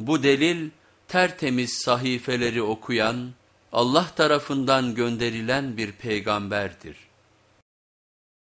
Bu delil tertemiz sahifeleri okuyan, Allah tarafından gönderilen bir peygamberdir.